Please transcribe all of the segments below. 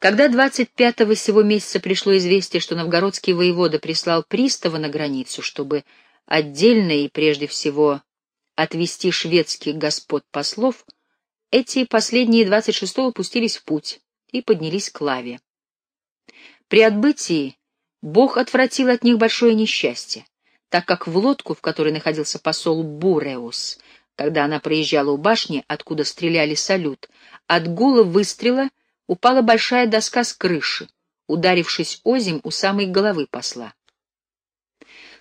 Когда 25-го сего месяца пришло известие, что новгородский воевода прислал пристава на границу, чтобы отдельно и прежде всего отвести шведских господ-послов, эти последние 26-го пустились в путь и поднялись к лаве. При отбытии Бог отвратил от них большое несчастье, так как в лодку, в которой находился посол Буреус, когда она проезжала у башни, откуда стреляли салют, от гула выстрела — упала большая доска с крыши, ударившись озим у самой головы посла.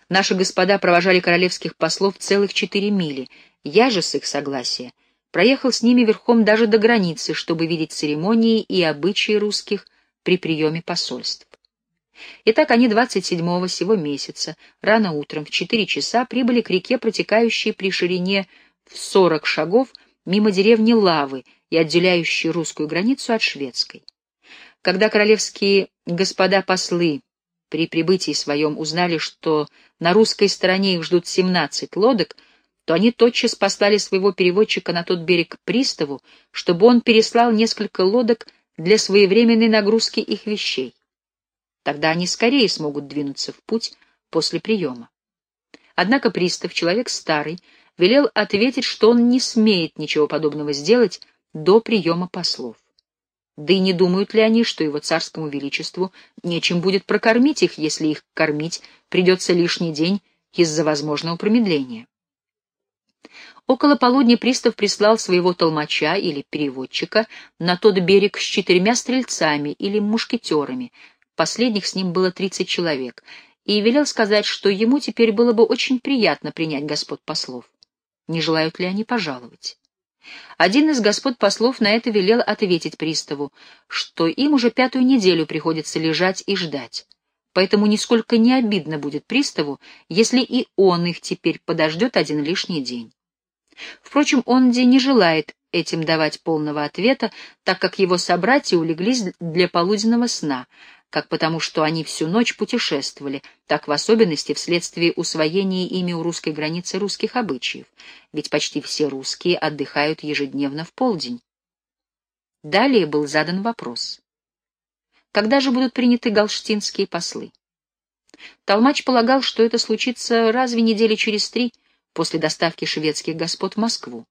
Наши господа провожали королевских послов целых четыре мили. Я же, с их согласия, проехал с ними верхом даже до границы, чтобы видеть церемонии и обычаи русских при приеме посольств. Итак, они 27-го сего месяца, рано утром, в четыре часа, прибыли к реке, протекающей при ширине в сорок шагов мимо деревни Лавы и отделяющей русскую границу от шведской. Когда королевские господа-послы при прибытии своем узнали, что на русской стороне их ждут 17 лодок, то они тотчас послали своего переводчика на тот берег приставу, чтобы он переслал несколько лодок для своевременной нагрузки их вещей. Тогда они скорее смогут двинуться в путь после приема. Однако пристав, человек старый, велел ответить, что он не смеет ничего подобного сделать до приема послов. Да и не думают ли они, что его царскому величеству нечем будет прокормить их, если их кормить придется лишний день из-за возможного промедления? Около полудня пристав прислал своего толмача или переводчика на тот берег с четырьмя стрельцами или мушкетерами, последних с ним было тридцать человек, и велел сказать, что ему теперь было бы очень приятно принять господ послов не желают ли они пожаловать. Один из господ послов на это велел ответить приставу, что им уже пятую неделю приходится лежать и ждать, поэтому нисколько не обидно будет приставу, если и он их теперь подождет один лишний день. Впрочем, он где не желает этим давать полного ответа, так как его собратья улеглись для полуденного сна, как потому, что они всю ночь путешествовали, так в особенности вследствие усвоения ими у русской границы русских обычаев, ведь почти все русские отдыхают ежедневно в полдень. Далее был задан вопрос. Когда же будут приняты галштинские послы? Толмач полагал, что это случится разве недели через три после доставки шведских господ в Москву.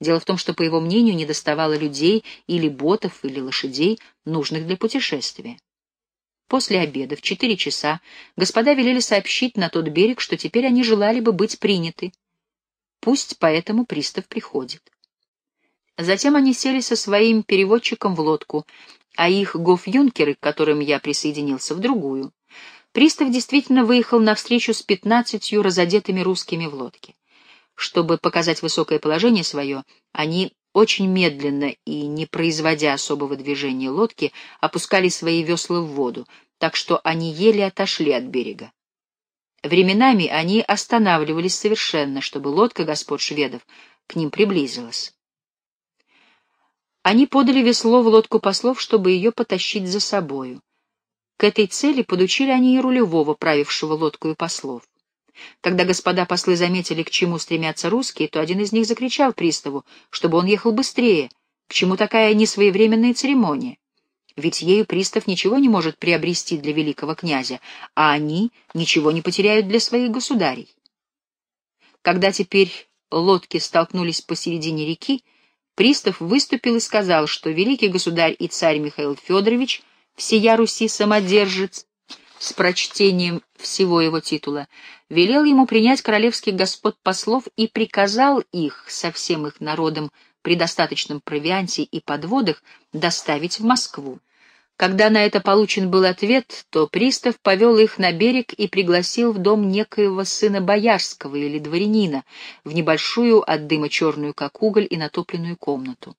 Дело в том, что, по его мнению, недоставало людей или ботов, или лошадей, нужных для путешествия. После обеда в четыре часа господа велели сообщить на тот берег, что теперь они желали бы быть приняты. Пусть поэтому пристав приходит. Затем они сели со своим переводчиком в лодку, а их гоф-юнкеры, к которым я присоединился, в другую. Пристав действительно выехал навстречу с пятнадцатью разодетыми русскими в лодке. Чтобы показать высокое положение свое, они очень медленно и не производя особого движения лодки, опускали свои весла в воду, так что они еле отошли от берега. Временами они останавливались совершенно, чтобы лодка господ шведов к ним приблизилась. Они подали весло в лодку послов, чтобы ее потащить за собою. К этой цели подучили они и рулевого, правившего лодку и послов. Когда господа послы заметили, к чему стремятся русские, то один из них закричал приставу, чтобы он ехал быстрее, к чему такая несвоевременная церемония. Ведь ею пристав ничего не может приобрести для великого князя, а они ничего не потеряют для своих государей. Когда теперь лодки столкнулись посередине реки, пристав выступил и сказал, что великий государь и царь Михаил Федорович, всея Руси самодержец, с прочтением всего его титула, велел ему принять королевских господ послов и приказал их со всем их народом при достаточном провианте и подводах доставить в Москву. Когда на это получен был ответ, то пристав повел их на берег и пригласил в дом некоего сына боярского или дворянина в небольшую от дыма черную, как уголь, и натопленную комнату.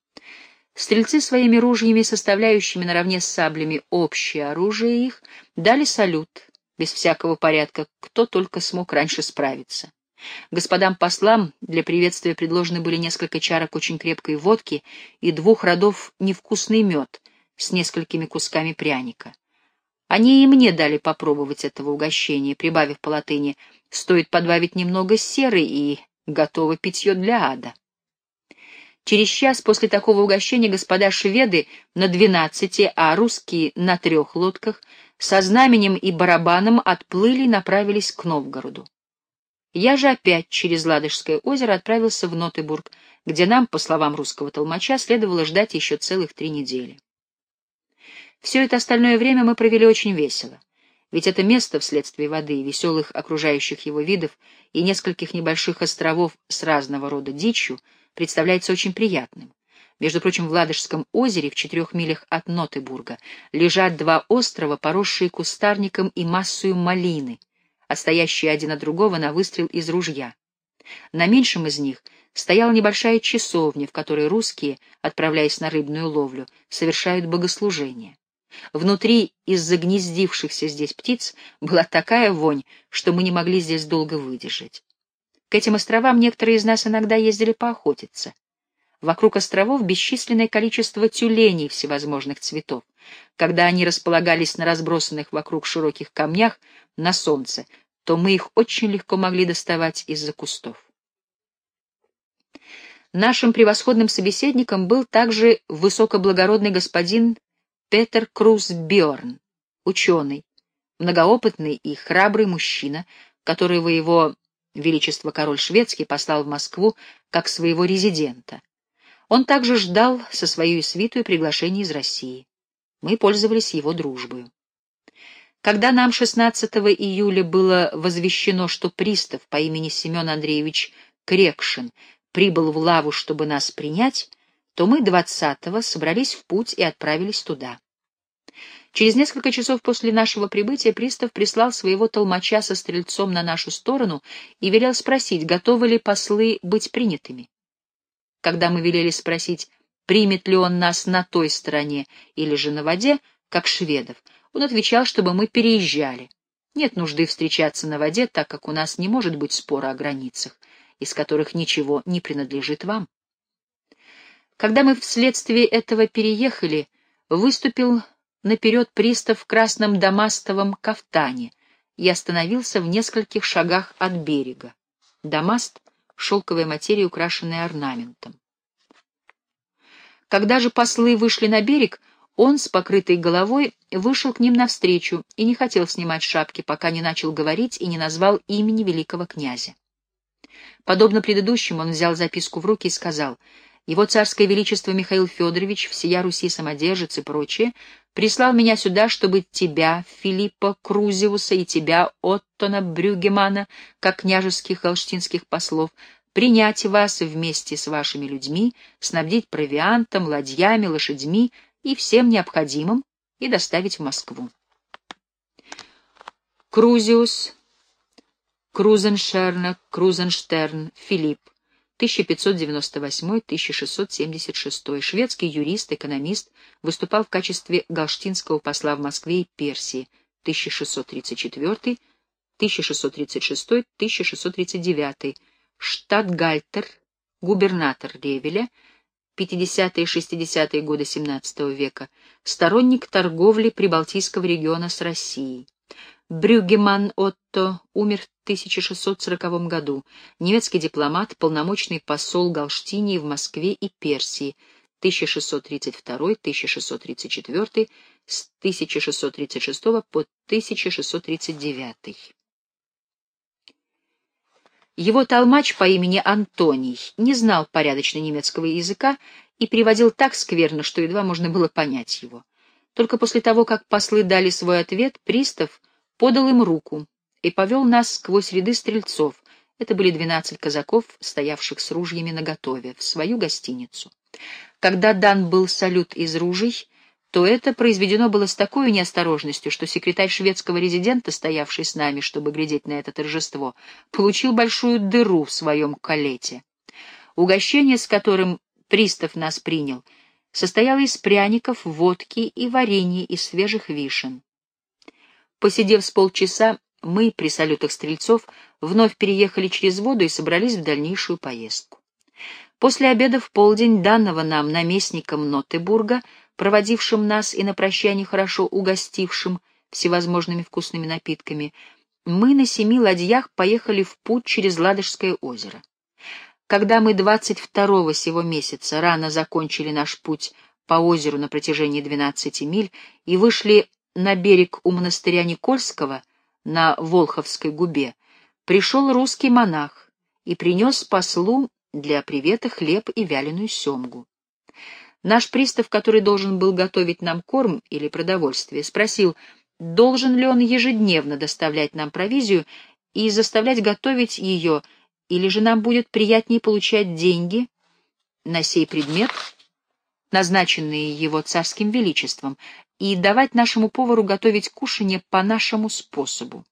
Стрельцы своими ружьями, составляющими наравне с саблями общее оружие их, дали салют, без всякого порядка, кто только смог раньше справиться. Господам послам для приветствия предложены были несколько чарок очень крепкой водки и двух родов невкусный мед с несколькими кусками пряника. Они и мне дали попробовать этого угощения, прибавив по латыни «стоит подбавить немного серы и готово питье для ада». Через час после такого угощения господа шведы на двенадцати, а русские на трех лодках со знаменем и барабаном отплыли и направились к Новгороду. Я же опять через Ладожское озеро отправился в Нотебург, где нам, по словам русского толмача, следовало ждать еще целых три недели. Все это остальное время мы провели очень весело. Ведь это место вследствие воды, веселых окружающих его видов и нескольких небольших островов с разного рода дичью представляется очень приятным. Между прочим, в Ладожском озере в четырех милях от Нотебурга лежат два острова, поросшие кустарником и массою малины, отстоящие один от другого на выстрел из ружья. На меньшем из них стояла небольшая часовня, в которой русские, отправляясь на рыбную ловлю, совершают богослужение. Внутри из загнездившихся здесь птиц была такая вонь, что мы не могли здесь долго выдержать. К этим островам некоторые из нас иногда ездили поохотиться. Вокруг островов бесчисленное количество тюленей всевозможных цветов. Когда они располагались на разбросанных вокруг широких камнях на солнце, то мы их очень легко могли доставать из-за кустов. Нашим превосходным собеседником был также высокоблагородный господин Петер Круз Бьорн, ученый, многоопытный и храбрый мужчина, которого его Величество король шведский послал в Москву как своего резидента. Он также ждал со своей свитой приглашения из России. Мы пользовались его дружбой. Когда нам 16 июля было возвещено, что пристав по имени Семен Андреевич Крекшин прибыл в Лаву, чтобы нас принять, то мы 20-го собрались в путь и отправились туда. Через несколько часов после нашего прибытия пристав прислал своего толмача со стрельцом на нашу сторону и велел спросить, готовы ли послы быть принятыми. Когда мы велели спросить, примет ли он нас на той стороне или же на воде, как шведов, он отвечал, чтобы мы переезжали. Нет нужды встречаться на воде, так как у нас не может быть спора о границах, из которых ничего не принадлежит вам. Когда мы вследствие этого переехали, выступил наперед пристав в красном дамастовом кафтане и остановился в нескольких шагах от берега. Дамаст — шелковая материя, украшенная орнаментом. Когда же послы вышли на берег, он с покрытой головой вышел к ним навстречу и не хотел снимать шапки, пока не начал говорить и не назвал имени великого князя. Подобно предыдущему, он взял записку в руки и сказал — его царское величество Михаил Федорович, всея Руси самодержец и прочее, прислал меня сюда, чтобы тебя, Филиппа Крузиуса, и тебя, Оттона Брюгемана, как княжеских холштинских послов, принять вас вместе с вашими людьми, снабдить провиантом, ладьями, лошадьми и всем необходимым и доставить в Москву. Крузиус, Крузеншерна, Крузенштерн, Филипп, 1598-1676, шведский юрист, экономист, выступал в качестве галштинского посла в Москве и Персии. 1634-1636-1639, штатгальтер, губернатор Ревеля, 50-е и 60-е годы XVII века, сторонник торговли Прибалтийского региона с Россией. Брюгеман Отто умер в 1640 году, немецкий дипломат, полномочный посол Галштинии в Москве и Персии, 1632-1634, с 1636 по 1639. Его толмач по имени Антоний не знал порядочно немецкого языка и переводил так скверно, что едва можно было понять его. Только после того, как послы дали свой ответ, пристав — подал им руку и повел нас сквозь ряды стрельцов, это были двенадцать казаков, стоявших с ружьями наготове, в свою гостиницу. Когда дан был салют из ружей, то это произведено было с такой неосторожностью, что секретарь шведского резидента, стоявший с нами, чтобы глядеть на это торжество, получил большую дыру в своем калете. Угощение, с которым пристав нас принял, состояло из пряников, водки и варенья из свежих вишен. Посидев с полчаса, мы при салютах стрельцов вновь переехали через воду и собрались в дальнейшую поездку. После обеда в полдень данного нам наместником Нотебурга, проводившим нас и на прощание хорошо угостившим всевозможными вкусными напитками, мы на семи ладьях поехали в путь через Ладожское озеро. когда мы 22-го сего месяца рано закончили наш путь по озеру на протяжении 12 миль и вышли на берег у монастыря Никольского на Волховской губе, пришел русский монах и принес послу для привета хлеб и вяленую семгу. Наш пристав, который должен был готовить нам корм или продовольствие, спросил, должен ли он ежедневно доставлять нам провизию и заставлять готовить ее, или же нам будет приятнее получать деньги на сей предмет, назначенные его царским величеством, и давать нашему повару готовить кушанье по нашему способу.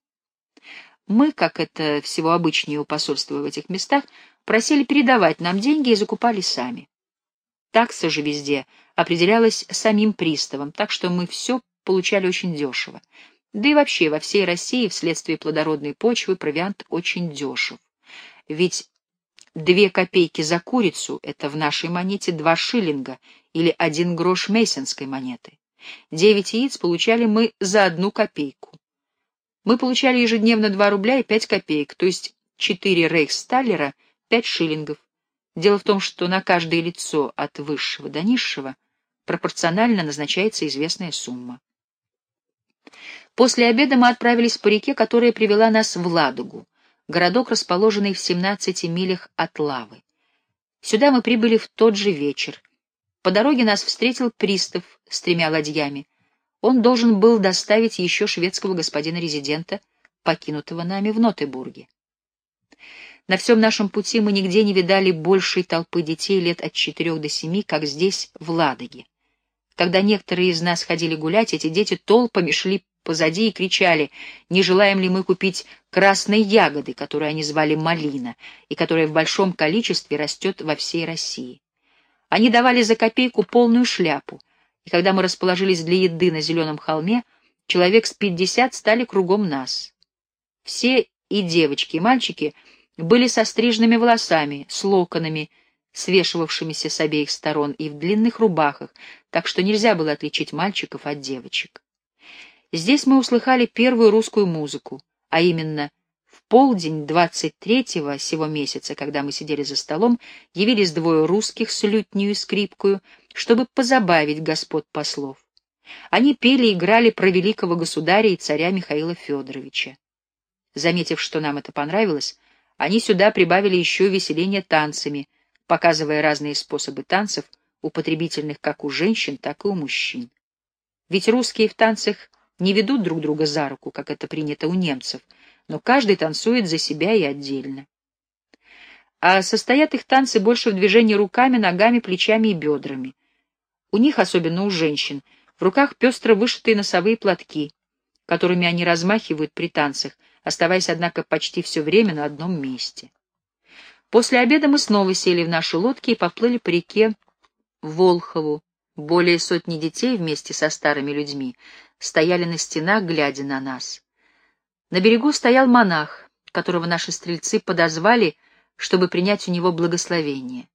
Мы, как это всего обычнее у посольства в этих местах, просили передавать нам деньги и закупали сами. Такса же везде определялась самим приставом, так что мы все получали очень дешево. Да и вообще во всей России вследствие плодородной почвы провиант очень дешев. Ведь две копейки за курицу — это в нашей монете два шиллинга или один грош мейсонской монеты. Девять яиц получали мы за одну копейку. Мы получали ежедневно два рубля и пять копеек, то есть четыре рейхсталлера, пять шиллингов. Дело в том, что на каждое лицо от высшего до низшего пропорционально назначается известная сумма. После обеда мы отправились по реке, которая привела нас в Ладогу, городок, расположенный в 17 милях от Лавы. Сюда мы прибыли в тот же вечер. По дороге нас встретил пристав с тремя ладьями. Он должен был доставить еще шведского господина-резидента, покинутого нами в Нотебурге. На всем нашем пути мы нигде не видали большей толпы детей лет от четырех до семи, как здесь, в Ладоге. Когда некоторые из нас ходили гулять, эти дети толпами шли позади и кричали, не желаем ли мы купить красной ягоды, которую они звали малина, и которая в большом количестве растет во всей России. Они давали за копейку полную шляпу, и когда мы расположились для еды на зеленом холме, человек с пятьдесят стали кругом нас. Все и девочки, и мальчики были со стрижными волосами, с локонами, свешивавшимися с обеих сторон, и в длинных рубахах, так что нельзя было отличить мальчиков от девочек. Здесь мы услыхали первую русскую музыку, а именно полдень 23-го сего месяца, когда мы сидели за столом, явились двое русских с лютнею и скрипкою, чтобы позабавить господ послов. Они пели и играли про великого государя и царя Михаила Федоровича. Заметив, что нам это понравилось, они сюда прибавили еще веселение танцами, показывая разные способы танцев, употребительных как у женщин, так и у мужчин. Ведь русские в танцах не ведут друг друга за руку, как это принято у немцев, но каждый танцует за себя и отдельно. А состоят их танцы больше в движении руками, ногами, плечами и бедрами. У них, особенно у женщин, в руках пестро вышитые носовые платки, которыми они размахивают при танцах, оставаясь, однако, почти все время на одном месте. После обеда мы снова сели в наши лодки и поплыли по реке Волхову. Более сотни детей вместе со старыми людьми стояли на стенах, глядя на нас. На берегу стоял монах, которого наши стрельцы подозвали, чтобы принять у него благословение.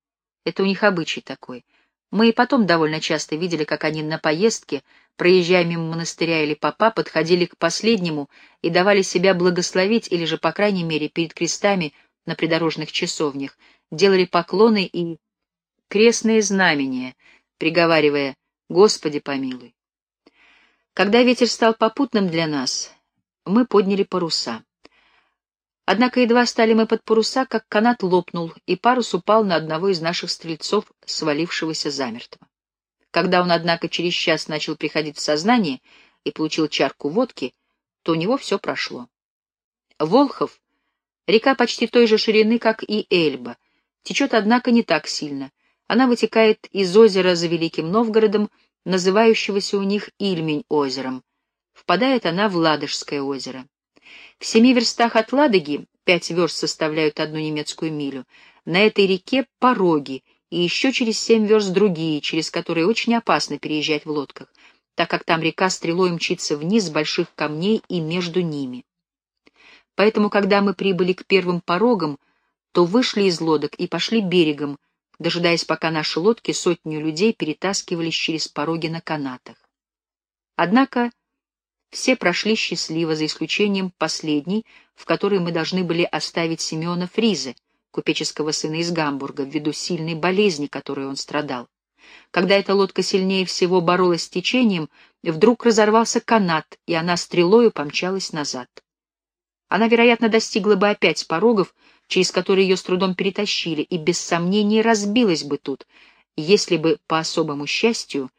Это у них обычай такой. Мы и потом довольно часто видели, как они на поездке, проезжая мимо монастыря или попа, подходили к последнему и давали себя благословить, или же, по крайней мере, перед крестами на придорожных часовнях, делали поклоны и крестные знамения, приговаривая «Господи помилуй». Когда ветер стал попутным для нас, мы подняли паруса. Однако едва стали мы под паруса, как канат лопнул, и парус упал на одного из наших стрельцов, свалившегося замертво. Когда он, однако, через час начал приходить в сознание и получил чарку водки, то у него все прошло. Волхов — река почти той же ширины, как и Эльба, течет, однако, не так сильно. Она вытекает из озера за Великим Новгородом, называющегося у них Ильмень озером. Впадает она в Ладожское озеро. В семи верстах от Ладоги, пять верст составляют одну немецкую милю, на этой реке пороги, и еще через семь верст другие, через которые очень опасно переезжать в лодках, так как там река стрелой мчится вниз с больших камней и между ними. Поэтому, когда мы прибыли к первым порогам, то вышли из лодок и пошли берегом, дожидаясь, пока наши лодки сотню людей перетаскивались через пороги на канатах. Однако все прошли счастливо, за исключением последней, в которой мы должны были оставить Семена Фриза, купеческого сына из Гамбурга, ввиду сильной болезни, которой он страдал. Когда эта лодка сильнее всего боролась с течением, вдруг разорвался канат, и она стрелою помчалась назад. Она, вероятно, достигла бы опять порогов, через которые ее с трудом перетащили, и без сомнения разбилась бы тут, если бы, по особому счастью,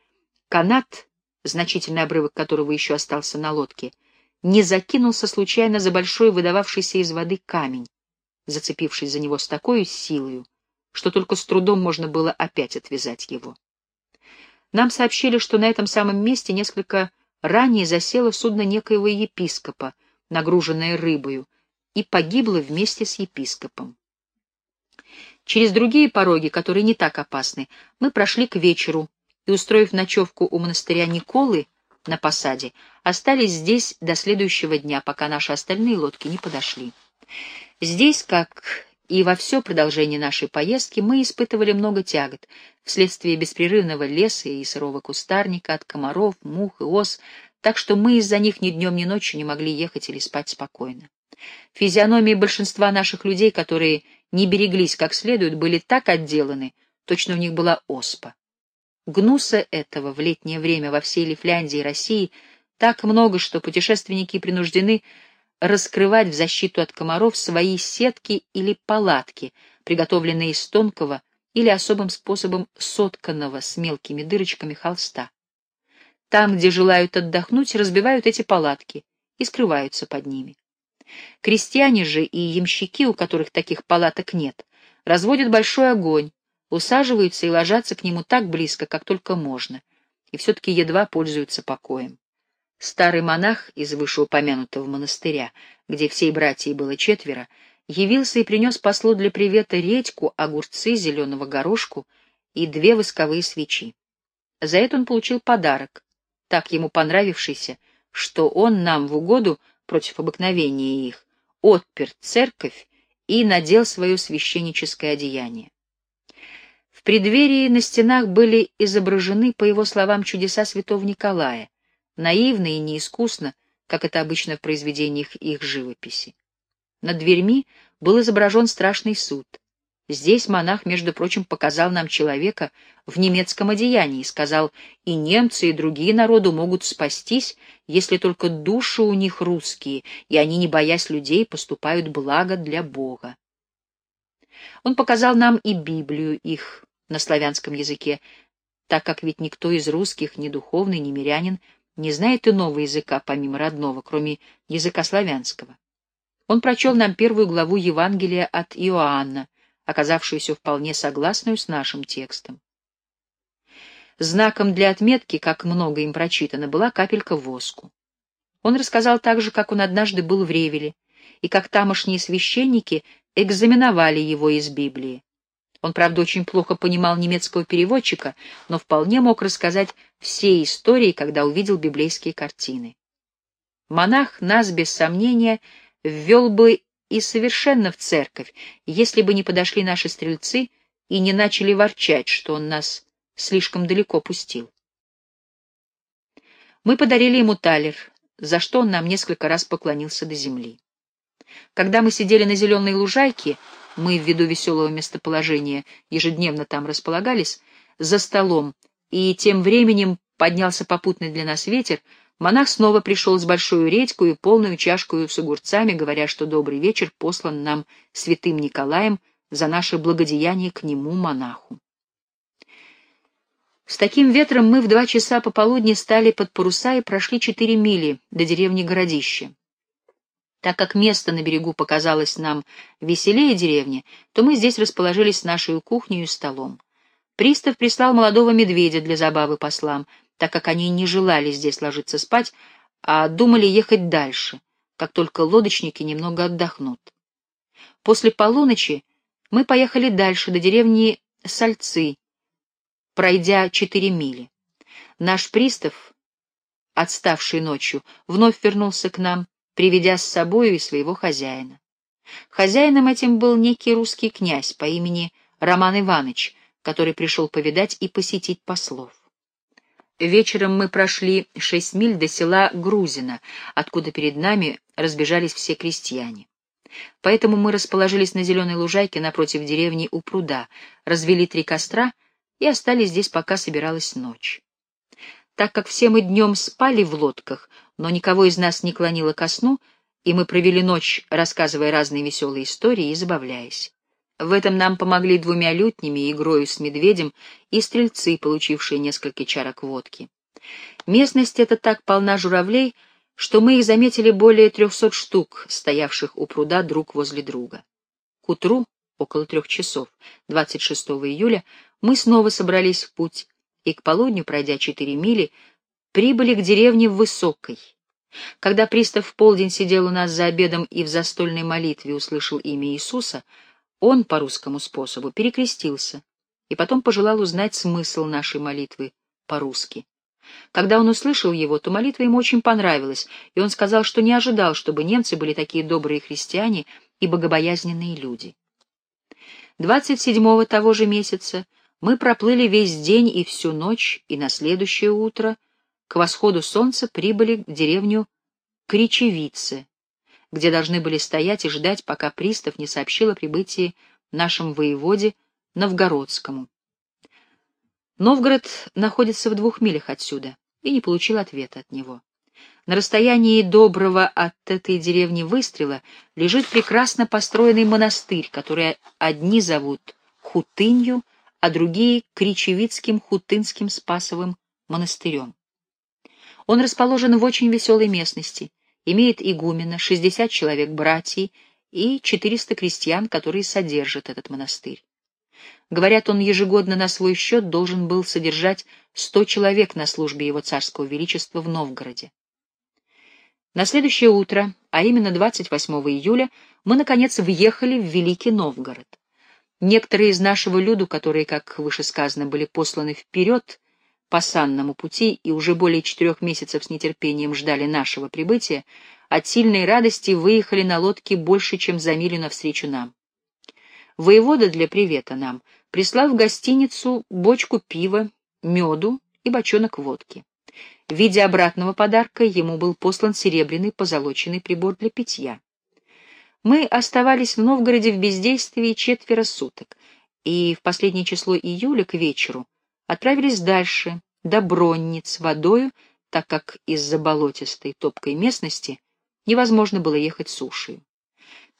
канат, значительный обрывок которого еще остался на лодке, не закинулся случайно за большой выдававшийся из воды камень, зацепившись за него с такой силой, что только с трудом можно было опять отвязать его. Нам сообщили, что на этом самом месте несколько ранее засело судно некоего епископа, нагруженное рыбою, и погибло вместе с епископом. Через другие пороги, которые не так опасны, мы прошли к вечеру и, устроив ночевку у монастыря Николы на посаде, остались здесь до следующего дня, пока наши остальные лодки не подошли. Здесь, как и во все продолжение нашей поездки, мы испытывали много тягот вследствие беспрерывного леса и сырого кустарника, от комаров, мух и ос, так что мы из-за них ни днем, ни ночью не могли ехать или спать спокойно. Физиономии большинства наших людей, которые не береглись как следует, были так отделаны, точно у них была оспа. Гнуса этого в летнее время во всей Лифляндии и России так много, что путешественники принуждены раскрывать в защиту от комаров свои сетки или палатки, приготовленные из тонкого или особым способом сотканного с мелкими дырочками холста. Там, где желают отдохнуть, разбивают эти палатки и скрываются под ними. Крестьяне же и ямщики, у которых таких палаток нет, разводят большой огонь, усаживаются и ложатся к нему так близко, как только можно, и все-таки едва пользуются покоем. Старый монах из вышеупомянутого монастыря, где всей братьей было четверо, явился и принес послу для привета редьку, огурцы, зеленого горошку и две восковые свечи. За это он получил подарок, так ему понравившийся, что он нам в угоду против обыкновения их, отпер церковь и надел свое священническое одеяние. Преддверии на стенах были изображены, по его словам, чудеса святого Николая, наивно и неискусно, как это обычно в произведениях их живописи. Над дверьми был изображен страшный суд — Здесь монах, между прочим, показал нам человека в немецком одеянии сказал, и немцы, и другие народы могут спастись, если только души у них русские, и они, не боясь людей, поступают благо для Бога. Он показал нам и Библию их на славянском языке, так как ведь никто из русских, ни духовный, ни мирянин, не знает иного языка, помимо родного, кроме языка славянского. Он прочел нам первую главу Евангелия от Иоанна, оказавшуюся вполне согласную с нашим текстом. Знаком для отметки, как много им прочитано, была капелька воску. Он рассказал также, как он однажды был в Ревеле, и как тамошние священники экзаменовали его из Библии. Он, правда, очень плохо понимал немецкого переводчика, но вполне мог рассказать все истории, когда увидел библейские картины. Монах нас, без сомнения, ввел бы и совершенно в церковь, если бы не подошли наши стрельцы и не начали ворчать, что он нас слишком далеко пустил. Мы подарили ему талер, за что он нам несколько раз поклонился до земли. Когда мы сидели на зеленой лужайке, мы, ввиду веселого местоположения, ежедневно там располагались, за столом, и тем временем поднялся попутный для нас ветер, Монах снова пришел с большой редьку и полную чашку с огурцами, говоря, что добрый вечер послан нам святым Николаем за наше благодеяние к нему, монаху. С таким ветром мы в два часа пополудни стали под паруса и прошли четыре мили до деревни Городище. Так как место на берегу показалось нам веселее деревни, то мы здесь расположились с нашей кухней и столом. Пристав прислал молодого медведя для забавы послам, так как они не желали здесь ложиться спать, а думали ехать дальше, как только лодочники немного отдохнут. После полуночи мы поехали дальше, до деревни Сальцы, пройдя четыре мили. Наш пристав, отставший ночью, вновь вернулся к нам, приведя с собою и своего хозяина. Хозяином этим был некий русский князь по имени Роман Иванович, который пришел повидать и посетить послов. Вечером мы прошли шесть миль до села Грузина, откуда перед нами разбежались все крестьяне. Поэтому мы расположились на зеленой лужайке напротив деревни у пруда, развели три костра и остались здесь, пока собиралась ночь. Так как все мы днем спали в лодках, но никого из нас не клонило ко сну, и мы провели ночь, рассказывая разные веселые истории и забавляясь. В этом нам помогли двумя лютнями, игрою с медведем и стрельцы, получившие несколько чарок водки. Местность эта так полна журавлей, что мы их заметили более трехсот штук, стоявших у пруда друг возле друга. К утру, около трех часов, 26 июля, мы снова собрались в путь, и к полудню, пройдя четыре мили, прибыли к деревне Высокой. Когда пристав в полдень сидел у нас за обедом и в застольной молитве услышал имя Иисуса, он по русскому способу перекрестился и потом пожелал узнать смысл нашей молитвы по-русски. Когда он услышал его, то молитва ему очень понравилась, и он сказал, что не ожидал, чтобы немцы были такие добрые христиане и богобоязненные люди. 27-го того же месяца мы проплыли весь день и всю ночь, и на следующее утро, к восходу солнца, прибыли в деревню Кричевице, где должны были стоять и ждать, пока пристав не сообщил о прибытии нашем воеводе Новгородскому. Новгород находится в двух милях отсюда, и не получил ответа от него. На расстоянии доброго от этой деревни выстрела лежит прекрасно построенный монастырь, который одни зовут Хутынью, а другие — Кричевицким Хутынским Спасовым монастырем. Он расположен в очень веселой местности, имеет игумена, 60 человек братьев и 400 крестьян, которые содержат этот монастырь. Говорят, он ежегодно на свой счет должен был содержать 100 человек на службе его царского величества в Новгороде. На следующее утро, а именно 28 июля, мы, наконец, въехали в Великий Новгород. Некоторые из нашего люду, которые, как выше сказано, были посланы вперед по санному пути и уже более четырех месяцев с нетерпением ждали нашего прибытия, от сильной радости выехали на лодке больше, чем за милю навстречу нам. Воевода для привета нам прислал в гостиницу бочку пива, меду и бочонок водки. В виде обратного подарка ему был послан серебряный позолоченный прибор для питья. Мы оставались в Новгороде в бездействии четверо суток, и в последнее число июля к вечеру отправились дальше, до Бронниц, водою, так как из-за болотистой топкой местности невозможно было ехать сушей.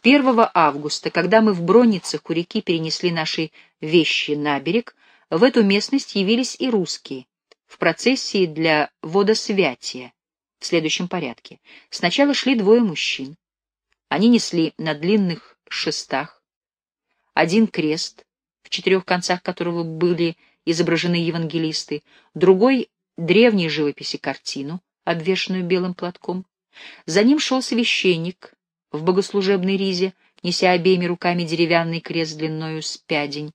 1 августа, когда мы в Бронницах у реки перенесли наши вещи на берег, в эту местность явились и русские, в процессии для водосвятия, в следующем порядке. Сначала шли двое мужчин. Они несли на длинных шестах один крест, в четырех концах которого были изображены евангелисты, другой — древней живописи картину, обвешанную белым платком. За ним шел священник в богослужебной ризе, неся обеими руками деревянный крест длиною с пядень.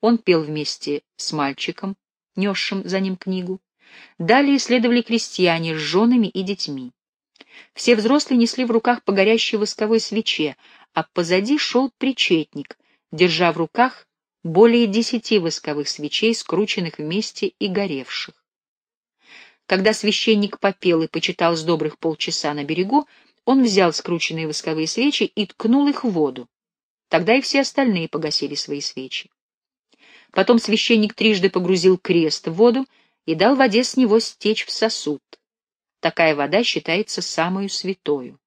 Он пел вместе с мальчиком, несшим за ним книгу. Далее следовали крестьяне с женами и детьми. Все взрослые несли в руках по горящей восковой свече, а позади шел причетник, держа в руках более десяти восковых свечей, скрученных вместе и горевших. Когда священник попел и почитал с добрых полчаса на берегу, он взял скрученные восковые свечи и ткнул их в воду. Тогда и все остальные погасили свои свечи. Потом священник трижды погрузил крест в воду и дал воде с него стечь в сосуд. Такая вода считается самую святою.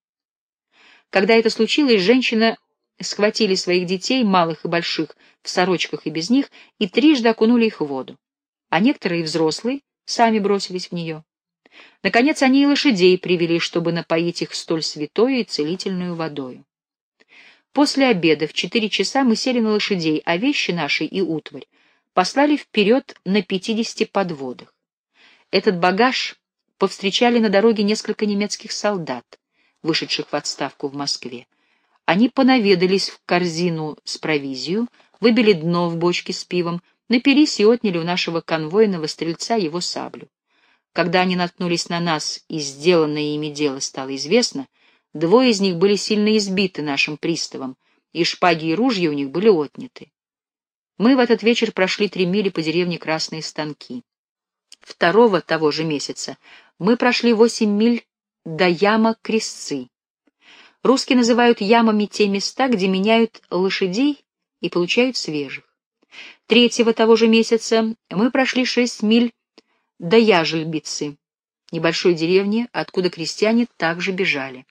Когда это случилось, женщины схватили своих детей, малых и больших, в сорочках и без них, и трижды окунули их в воду. А некоторые взрослые сами бросились в нее. Наконец они и лошадей привели, чтобы напоить их столь святою и целительную водою. После обеда в четыре часа мы сели на лошадей, а вещи наши и утварь послали вперед на пятидесяти подводах. Этот багаж повстречали на дороге несколько немецких солдат, вышедших в отставку в Москве. Они понаведались в корзину с провизию, выбили дно в бочке с пивом, напились и отняли у нашего конвойного стрельца его саблю. Когда они наткнулись на нас и сделанное ими дело стало известно, двое из них были сильно избиты нашим приставом, и шпаги и ружья у них были отняты. Мы в этот вечер прошли три мили по деревне Красные Станки. Второго того же месяца мы прошли восемь миль до яма Крестцы. Русские называют ямами те места, где меняют лошадей и получают свежих. Третьего того же месяца мы прошли шесть миль до Яжельбицы, небольшой деревни, откуда крестьяне также бежали.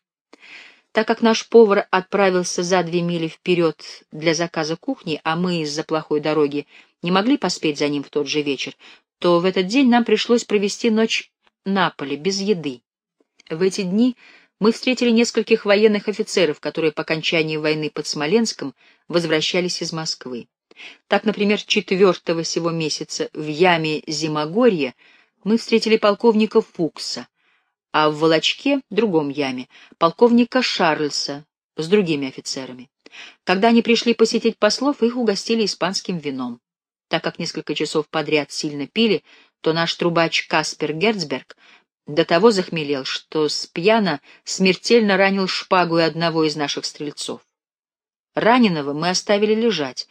Так как наш повар отправился за две мили вперед для заказа кухни, а мы из-за плохой дороги не могли поспеть за ним в тот же вечер, то в этот день нам пришлось провести ночь на поле, без еды. В эти дни мы встретили нескольких военных офицеров, которые по окончании войны под Смоленском возвращались из Москвы. Так, например, четвертого сего месяца в яме Зимогорья мы встретили полковника Фукса, а в Волочке, другом яме, полковника Шарльса с другими офицерами. Когда они пришли посетить послов, их угостили испанским вином. Так как несколько часов подряд сильно пили, то наш трубач Каспер Герцберг до того захмелел, что с пьяна смертельно ранил шпагу одного из наших стрельцов. Раненого мы оставили лежать,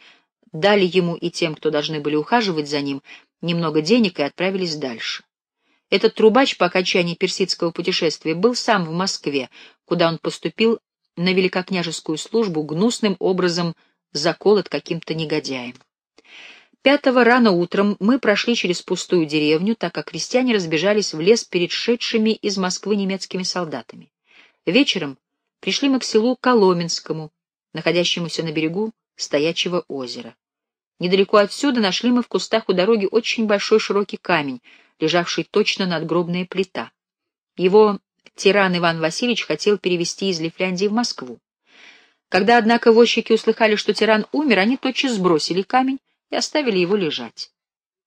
дали ему и тем, кто должны были ухаживать за ним, немного денег и отправились дальше. Этот трубач по окончании персидского путешествия был сам в Москве, куда он поступил на великокняжескую службу, гнусным образом заколот каким-то негодяем. Пятого рано утром мы прошли через пустую деревню, так как крестьяне разбежались в лес перед шедшими из Москвы немецкими солдатами. Вечером пришли мы к селу Коломенскому, находящемуся на берегу стоячего озера. Недалеко отсюда нашли мы в кустах у дороги очень большой широкий камень, лежавший точно надгробная плита. Его тиран Иван Васильевич хотел перевести из Лифляндии в Москву. Когда, однако, возчики услыхали, что тиран умер, они тотчас сбросили камень и оставили его лежать.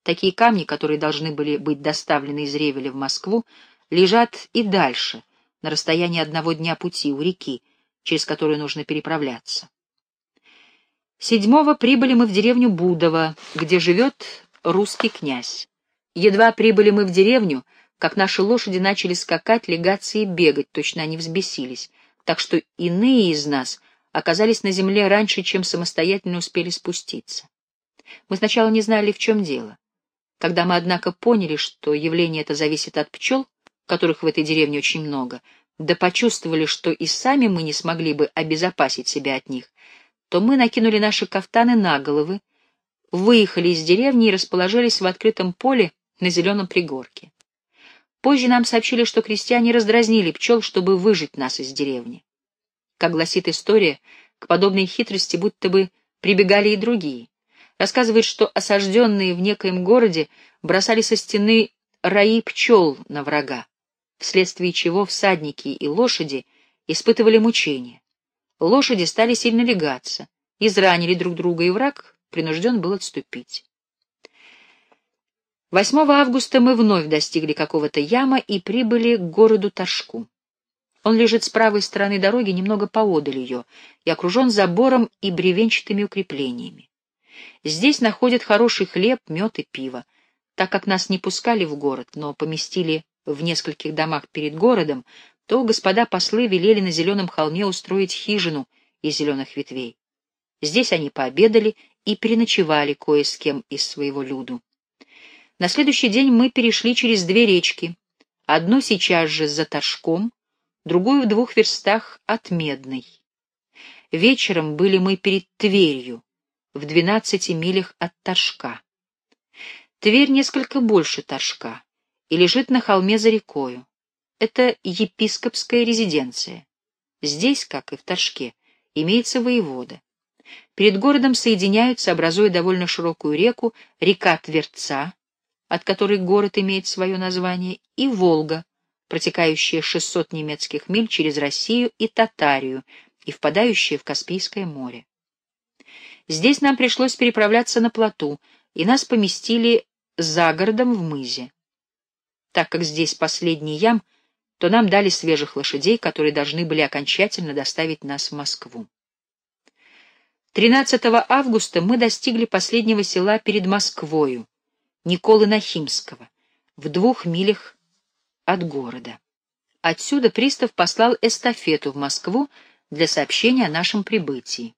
Такие камни, которые должны были быть доставлены из Ревеля в Москву, лежат и дальше, на расстоянии одного дня пути у реки, через которую нужно переправляться. Седьмого прибыли мы в деревню Будово, где живет русский князь. Едва прибыли мы в деревню, как наши лошади начали скакать, легаться и бегать, точно они взбесились, так что иные из нас оказались на земле раньше, чем самостоятельно успели спуститься. Мы сначала не знали, в чем дело. Когда мы, однако, поняли, что явление это зависит от пчел, которых в этой деревне очень много, да почувствовали, что и сами мы не смогли бы обезопасить себя от них, то мы накинули наши кафтаны на головы, выехали из деревни и расположились в открытом поле на зеленом пригорке. Позже нам сообщили, что крестьяне раздразнили пчел, чтобы выжить нас из деревни. Как гласит история, к подобной хитрости будто бы прибегали и другие. Рассказывает, что осажденные в некоем городе бросали со стены раи пчел на врага, вследствие чего всадники и лошади испытывали мучения. Лошади стали сильно легаться, изранили друг друга, и враг принужден был отступить. 8 августа мы вновь достигли какого-то яма и прибыли к городу Ташку. Он лежит с правой стороны дороги немного поодаль ее и окружен забором и бревенчатыми укреплениями. Здесь находят хороший хлеб, мед и пиво. Так как нас не пускали в город, но поместили в нескольких домах перед городом, то господа послы велели на зеленом холме устроить хижину из зеленых ветвей. Здесь они пообедали и переночевали кое с кем из своего люду. На следующий день мы перешли через две речки, одну сейчас же за Торжком, другую в двух верстах от Медной. Вечером были мы перед Тверью, в двенадцати милях от Торжка. Тверь несколько больше Торжка и лежит на холме за рекою. Это епископская резиденция. Здесь, как и в Торжке, имеется воевода. Перед городом соединяются, образуя довольно широкую реку, река Тверца, от которой город имеет свое название, и Волга, протекающая 600 немецких миль через Россию и Татарию и впадающая в Каспийское море. Здесь нам пришлось переправляться на плоту, и нас поместили за городом в мызе. Так как здесь последний ям, то нам дали свежих лошадей, которые должны были окончательно доставить нас в Москву. 13 августа мы достигли последнего села перед Москвою, Николы Нахимского, в двух милях от города. Отсюда пристав послал эстафету в Москву для сообщения о нашем прибытии.